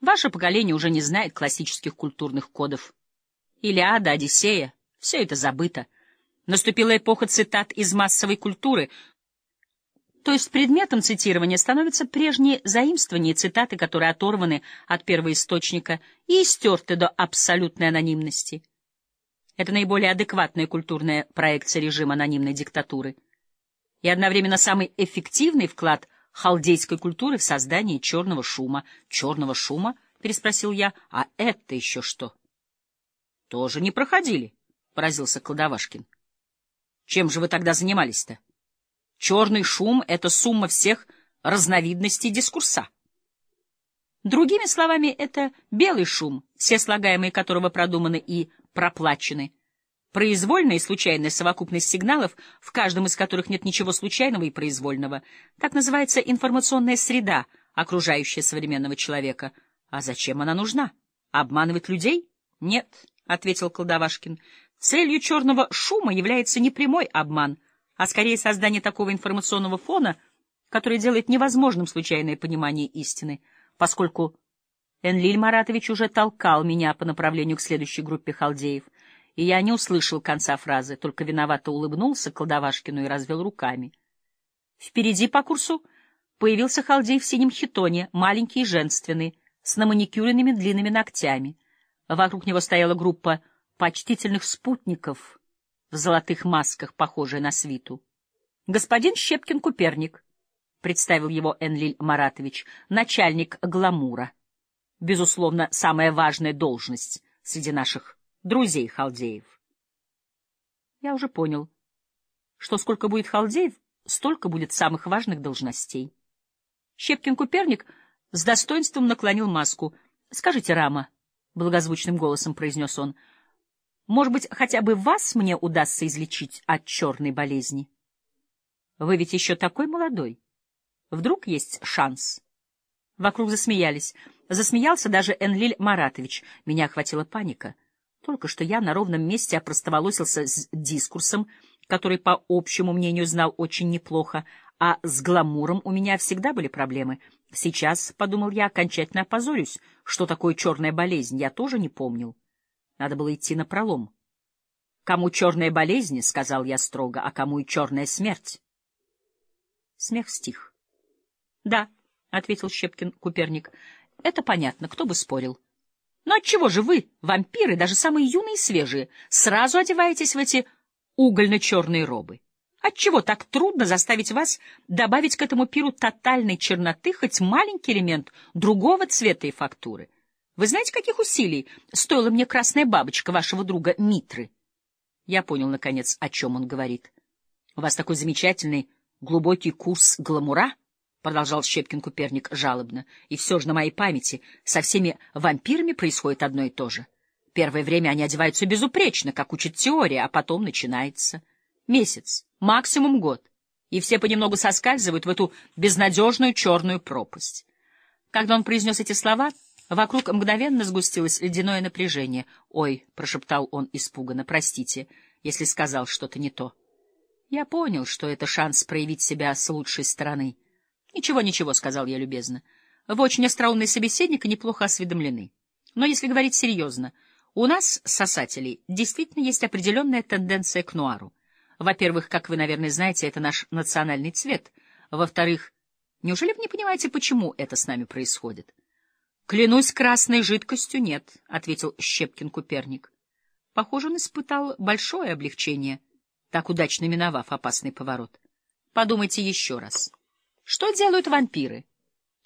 Ваше поколение уже не знает классических культурных кодов. Илиада, Одиссея — все это забыто. Наступила эпоха цитат из массовой культуры, то есть предметом цитирования становятся прежние заимствования цитаты, которые оторваны от первоисточника и стерты до абсолютной анонимности. Это наиболее адекватная культурная проекция режима анонимной диктатуры и одновременно самый эффективный вклад халдейской культуры в создание черного шума. «Черного шума?» — переспросил я. «А это еще что?» «Тоже не проходили», — поразился Кладовашкин. «Чем же вы тогда занимались-то?» «Черный шум — это сумма всех разновидностей дискурса». Другими словами, это белый шум, все слагаемые которого продуманы и проплачены. Произвольная и случайная совокупность сигналов, в каждом из которых нет ничего случайного и произвольного. Так называется информационная среда, окружающая современного человека. А зачем она нужна? Обманывать людей? Нет, — ответил Колдовашкин. Целью черного шума является не прямой обман, а скорее создание такого информационного фона, который делает невозможным случайное понимание истины, поскольку Энлиль Маратович уже толкал меня по направлению к следующей группе халдеев, и я не услышал конца фразы, только виновато улыбнулся Кладовашкину и развел руками. Впереди по курсу появился халдей в синем хитоне, маленький и женственный, с наманикюренными длинными ногтями. Вокруг него стояла группа почтительных спутников в золотых масках, похожая на свиту. «Господин Щепкин-Куперник», — представил его Энлиль Маратович, — начальник гламура безусловно, самая важная должность среди наших друзей-халдеев. Я уже понял, что сколько будет халдеев, столько будет самых важных должностей. Щепкин-Куперник с достоинством наклонил маску. — Скажите, Рама, — благозвучным голосом произнес он, — может быть, хотя бы вас мне удастся излечить от черной болезни? Вы ведь еще такой молодой. Вдруг есть шанс? Вокруг засмеялись. Засмеялся даже Энлиль Маратович. Меня охватила паника. Только что я на ровном месте опростоволосился с дискурсом, который, по общему мнению, знал очень неплохо, а с гламуром у меня всегда были проблемы. Сейчас, — подумал я, — окончательно опозорюсь. Что такое черная болезнь, я тоже не помнил. Надо было идти на пролом. «Кому черная болезнь, — сказал я строго, — а кому и черная смерть?» Смех стих. «Да», — ответил Щепкин Куперник, — это понятно, кто бы спорил. Но отчего же вы, вампиры, даже самые юные и свежие, сразу одеваетесь в эти угольно-черные робы? Отчего так трудно заставить вас добавить к этому пиру тотальной черноты хоть маленький элемент другого цвета и фактуры? Вы знаете, каких усилий стоила мне красная бабочка вашего друга Митры? Я понял, наконец, о чем он говорит. У вас такой замечательный глубокий курс гламура —— продолжал Щепкин Куперник жалобно, — и все же на моей памяти со всеми вампирами происходит одно и то же. Первое время они одеваются безупречно, как учит теория, а потом начинается месяц, максимум год, и все понемногу соскальзывают в эту безнадежную черную пропасть. Когда он произнес эти слова, вокруг мгновенно сгустилось ледяное напряжение. «Ой», — прошептал он испуганно, — «простите, если сказал что-то не то». Я понял, что это шанс проявить себя с лучшей стороны. Ничего, ничего, сказал я любезно. Вы очень остроумный собеседник и неплохо осведомлены. Но если говорить серьезно, у нас, сосателей, действительно есть определенная тенденция к нуару. Во-первых, как вы, наверное, знаете, это наш национальный цвет. Во-вторых, неужели вы не понимаете, почему это с нами происходит? Клянусь красной жидкостью, нет, ответил Щепкин Куперник. Похоже, он испытал большое облегчение, так удачно миновав опасный поворот. Подумайте еще раз. Что делают вампиры?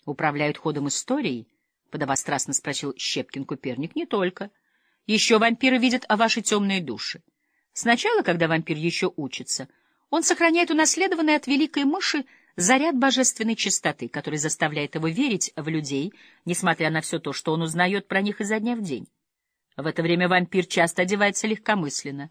Управляют ходом истории? Подобострастно спросил Щепкин Куперник. Не только. Еще вампиры видят о вашей темной душе. Сначала, когда вампир еще учится, он сохраняет унаследованный от великой мыши заряд божественной чистоты, который заставляет его верить в людей, несмотря на все то, что он узнает про них изо дня в день. В это время вампир часто одевается легкомысленно.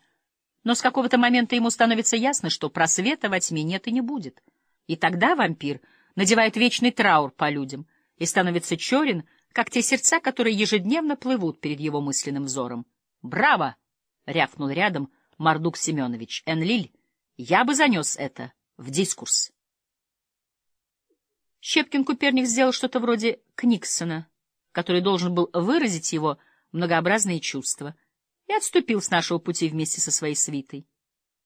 Но с какого-то момента ему становится ясно, что просвета во тьме нет и не будет — и тогда вампир надевает вечный траур по людям и становится черен, как те сердца, которые ежедневно плывут перед его мысленным взором. «Браво!» — рявкнул рядом Мардук Семенович. «Энлиль, я бы занес это в дискурс». Щепкин Куперник сделал что-то вроде Книксона, который должен был выразить его многообразные чувства, и отступил с нашего пути вместе со своей свитой.